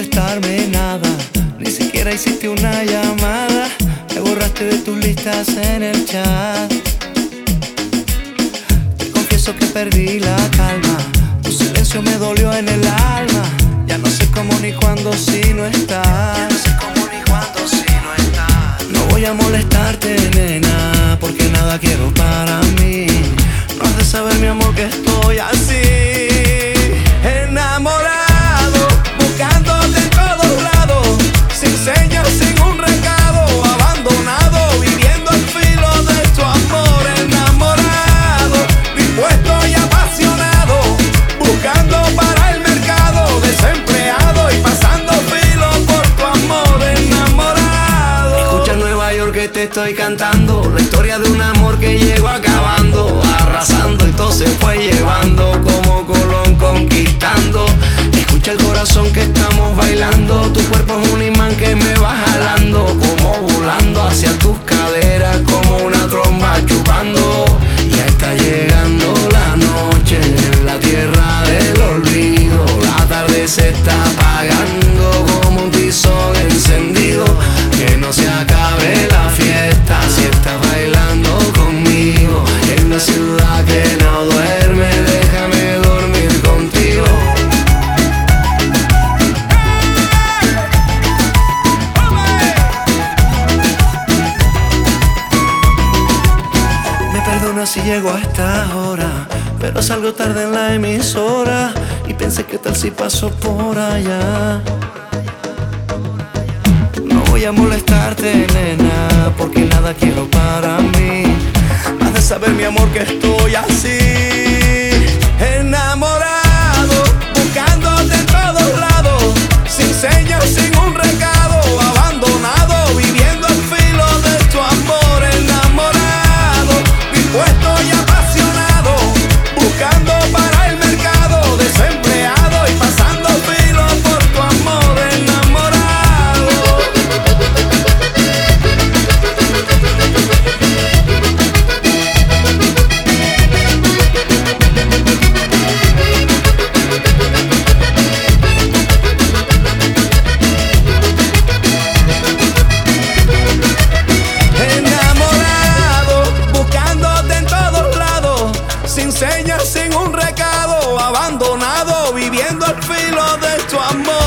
contarme nada, ni siquiera hiciste una llamada. Me borraste de tus listas en el chat. Te confieso que perdí la calma. Tu silencio me dolió en el alma. Ya no sé cómo ni cuándo si no estás. No sé cómo ni cuándo si no estás. No voy a molestarte, nena, porque nada quiero para Nueva York que te estoy cantando. La historia de un amor que llegó acabando. Arrasando y todo se fue llevando. Como perdona si llego a esta hora, pero salgo tarde en la emisora y pensé que tal si paso por allá. No voy a molestarte, nena, porque nada quiero para mí. Has de saber, mi amor, que estoy toi mort